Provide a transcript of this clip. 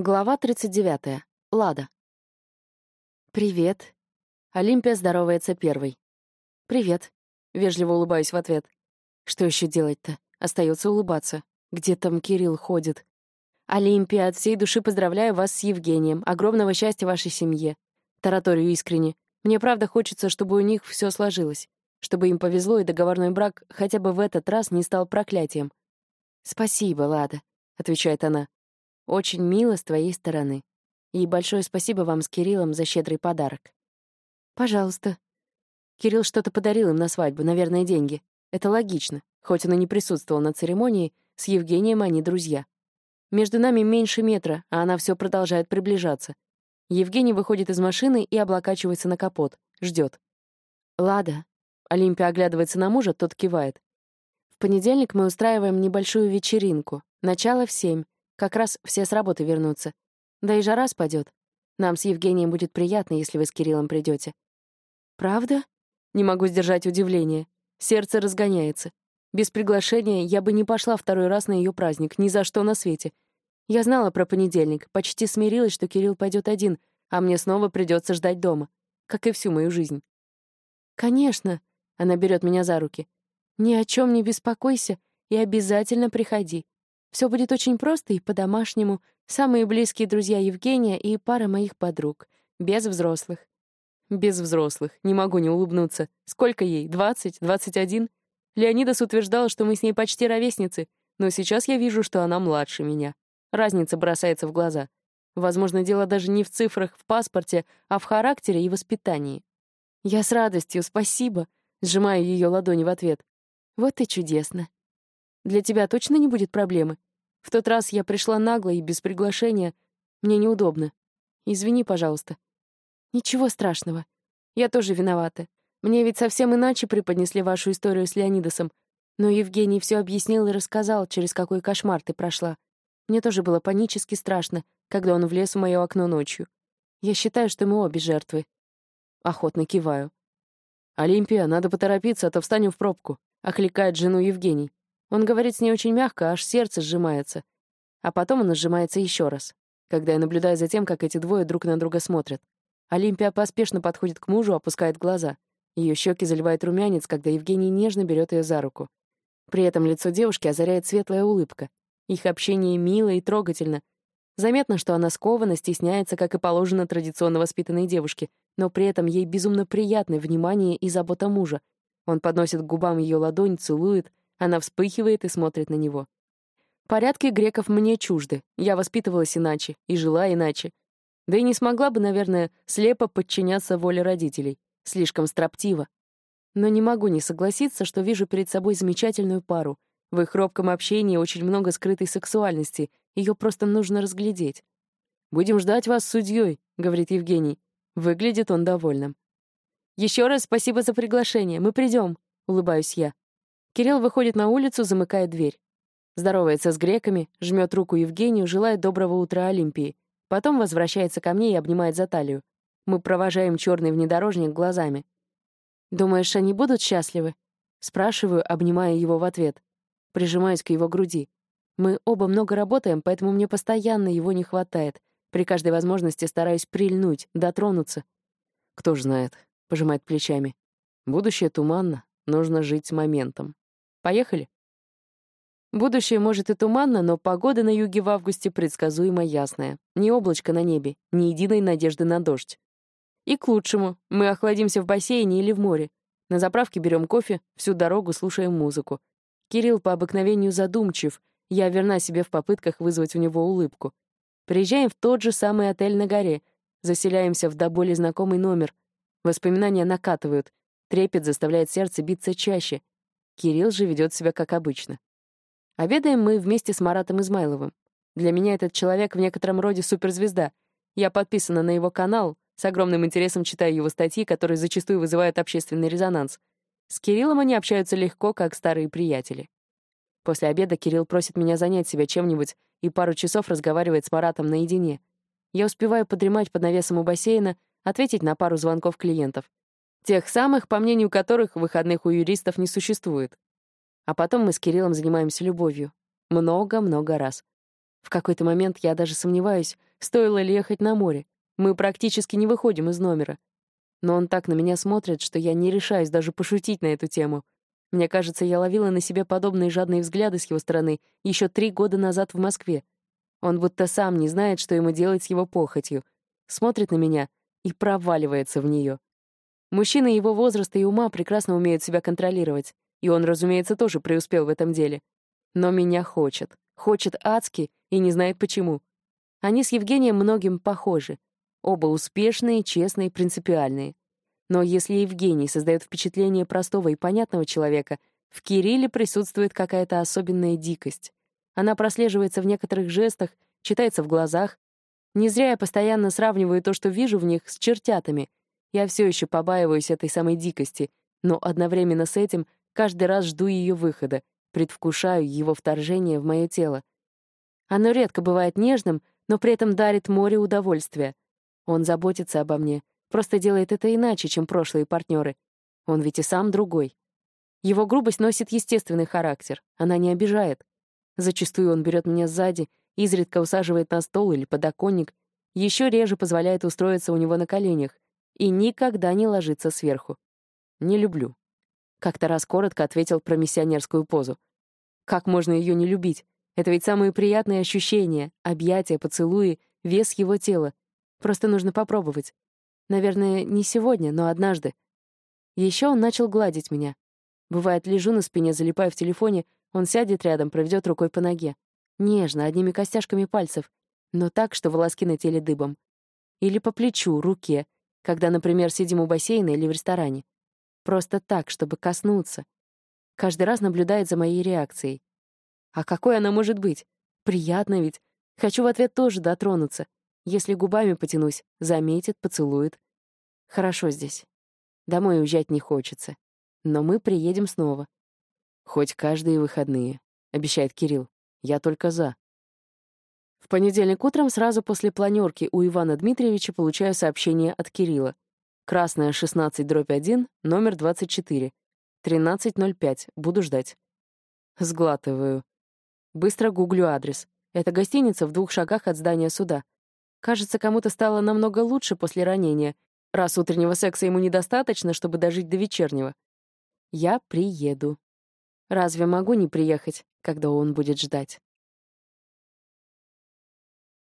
Глава 39. Лада. «Привет». Олимпия здоровается первой. «Привет». Вежливо улыбаюсь в ответ. Что еще делать-то? Остается улыбаться. Где там Кирилл ходит? «Олимпия, от всей души поздравляю вас с Евгением. Огромного счастья вашей семье». Тараторию искренне. Мне правда хочется, чтобы у них все сложилось. Чтобы им повезло, и договорной брак хотя бы в этот раз не стал проклятием. «Спасибо, Лада», — отвечает она. Очень мило с твоей стороны. И большое спасибо вам с Кириллом за щедрый подарок. Пожалуйста. Кирилл что-то подарил им на свадьбу, наверное, деньги. Это логично. Хоть он и не присутствовал на церемонии, с Евгением они друзья. Между нами меньше метра, а она все продолжает приближаться. Евгений выходит из машины и облокачивается на капот. ждет. «Лада». Олимпия оглядывается на мужа, тот кивает. В понедельник мы устраиваем небольшую вечеринку. Начало в семь. Как раз все с работы вернутся. Да и жара спадет. Нам с Евгением будет приятно, если вы с Кириллом придете. Правда? Не могу сдержать удивление. Сердце разгоняется. Без приглашения я бы не пошла второй раз на ее праздник, ни за что на свете. Я знала про понедельник, почти смирилась, что Кирилл пойдет один, а мне снова придется ждать дома, как и всю мою жизнь. Конечно, она берет меня за руки. Ни о чем не беспокойся и обязательно приходи. Все будет очень просто и по-домашнему. Самые близкие друзья Евгения и пара моих подруг. Без взрослых. Без взрослых. Не могу не улыбнуться. Сколько ей? Двадцать? Двадцать один? Леонидас утверждал, что мы с ней почти ровесницы, но сейчас я вижу, что она младше меня. Разница бросается в глаза. Возможно, дело даже не в цифрах в паспорте, а в характере и воспитании. Я с радостью, спасибо. Сжимаю ее ладони в ответ. Вот и чудесно. Для тебя точно не будет проблемы? В тот раз я пришла нагло и без приглашения. Мне неудобно. Извини, пожалуйста. Ничего страшного. Я тоже виновата. Мне ведь совсем иначе преподнесли вашу историю с Леонидосом. Но Евгений все объяснил и рассказал, через какой кошмар ты прошла. Мне тоже было панически страшно, когда он влез в мое окно ночью. Я считаю, что мы обе жертвы. Охотно киваю. «Олимпия, надо поторопиться, а то встанем в пробку», — окликает жену Евгений. Он говорит с ней очень мягко, аж сердце сжимается. А потом оно сжимается еще раз, когда я наблюдаю за тем, как эти двое друг на друга смотрят. Олимпия поспешно подходит к мужу, опускает глаза. Ее щеки заливает румянец, когда Евгений нежно берет ее за руку. При этом лицо девушки озаряет светлая улыбка. Их общение мило и трогательно. Заметно, что она скована, стесняется, как и положено традиционно воспитанной девушке, но при этом ей безумно приятны внимание и забота мужа. Он подносит к губам ее ладонь, целует, она вспыхивает и смотрит на него. Порядки греков мне чужды. Я воспитывалась иначе и жила иначе. Да и не смогла бы, наверное, слепо подчиняться воле родителей. Слишком строптиво. Но не могу не согласиться, что вижу перед собой замечательную пару. В их робком общении очень много скрытой сексуальности, ее просто нужно разглядеть. «Будем ждать вас с судьей», — говорит Евгений. Выглядит он довольным. Еще раз спасибо за приглашение, мы придем, улыбаюсь я. Кирилл выходит на улицу, замыкает дверь. Здоровается с греками, жмет руку Евгению, желает доброго утра Олимпии. Потом возвращается ко мне и обнимает за талию. Мы провожаем черный внедорожник глазами. «Думаешь, они будут счастливы?» Спрашиваю, обнимая его в ответ. Прижимаюсь к его груди. Мы оба много работаем, поэтому мне постоянно его не хватает. При каждой возможности стараюсь прильнуть, дотронуться. «Кто ж знает», — пожимает плечами. «Будущее туманно, нужно жить моментом». Поехали. Будущее может и туманно, но погода на юге в августе предсказуемо ясная. Ни облачка на небе, ни единой надежды на дождь. И к лучшему. Мы охладимся в бассейне или в море. На заправке берем кофе, всю дорогу слушаем музыку. Кирилл по обыкновению задумчив. Я верна себе в попытках вызвать у него улыбку. Приезжаем в тот же самый отель на горе. Заселяемся в до боли знакомый номер. Воспоминания накатывают. Трепет заставляет сердце биться чаще. Кирилл же ведет себя как обычно. Обедаем мы вместе с Маратом Измайловым. Для меня этот человек в некотором роде суперзвезда. Я подписана на его канал, с огромным интересом читаю его статьи, которые зачастую вызывают общественный резонанс. С Кириллом они общаются легко, как старые приятели. После обеда Кирилл просит меня занять себя чем-нибудь и пару часов разговаривает с Маратом наедине. Я успеваю подремать под навесом у бассейна, ответить на пару звонков клиентов. Тех самых, по мнению которых, выходных у юристов не существует. А потом мы с Кириллом занимаемся любовью. Много-много раз. В какой-то момент я даже сомневаюсь, стоило ли ехать на море. Мы практически не выходим из номера. Но он так на меня смотрит, что я не решаюсь даже пошутить на эту тему. Мне кажется, я ловила на себе подобные жадные взгляды с его стороны еще три года назад в Москве. Он будто сам не знает, что ему делать с его похотью. Смотрит на меня и проваливается в нее. Мужчины его возраста и ума прекрасно умеют себя контролировать, и он, разумеется, тоже преуспел в этом деле. Но меня хочет. Хочет адски и не знает почему. Они с Евгением многим похожи. Оба успешные, честные, принципиальные. Но если Евгений создает впечатление простого и понятного человека, в Кирилле присутствует какая-то особенная дикость. Она прослеживается в некоторых жестах, читается в глазах. Не зря я постоянно сравниваю то, что вижу в них, с чертятами. Я все еще побаиваюсь этой самой дикости, но одновременно с этим каждый раз жду ее выхода, предвкушаю его вторжение в мое тело. Оно редко бывает нежным, но при этом дарит море удовольствия. Он заботится обо мне, просто делает это иначе, чем прошлые партнеры. Он ведь и сам другой. Его грубость носит естественный характер, она не обижает. Зачастую он берет меня сзади, изредка усаживает на стол или подоконник, еще реже позволяет устроиться у него на коленях и никогда не ложится сверху. Не люблю. Как-то раз коротко ответил про миссионерскую позу. Как можно ее не любить? Это ведь самые приятные ощущения, объятия, поцелуи, вес его тела. Просто нужно попробовать. Наверное, не сегодня, но однажды. Еще он начал гладить меня. Бывает, лежу на спине, залипая в телефоне, он сядет рядом, проведет рукой по ноге. Нежно, одними костяшками пальцев, но так, что волоски на теле дыбом. Или по плечу, руке, когда, например, сидим у бассейна или в ресторане. Просто так, чтобы коснуться. Каждый раз наблюдает за моей реакцией. А какой она может быть? Приятно ведь. Хочу в ответ тоже дотронуться. Если губами потянусь, заметит, поцелует. Хорошо здесь. Домой уезжать не хочется. Но мы приедем снова. Хоть каждые выходные, — обещает Кирилл. Я только за. В понедельник утром сразу после планерки у Ивана Дмитриевича получаю сообщение от Кирилла. Красная 16 дробь 1, номер 24. 13.05. Буду ждать. Сглатываю. Быстро гуглю адрес. Это гостиница в двух шагах от здания суда. Кажется, кому-то стало намного лучше после ранения, раз утреннего секса ему недостаточно, чтобы дожить до вечернего. Я приеду. Разве могу не приехать, когда он будет ждать?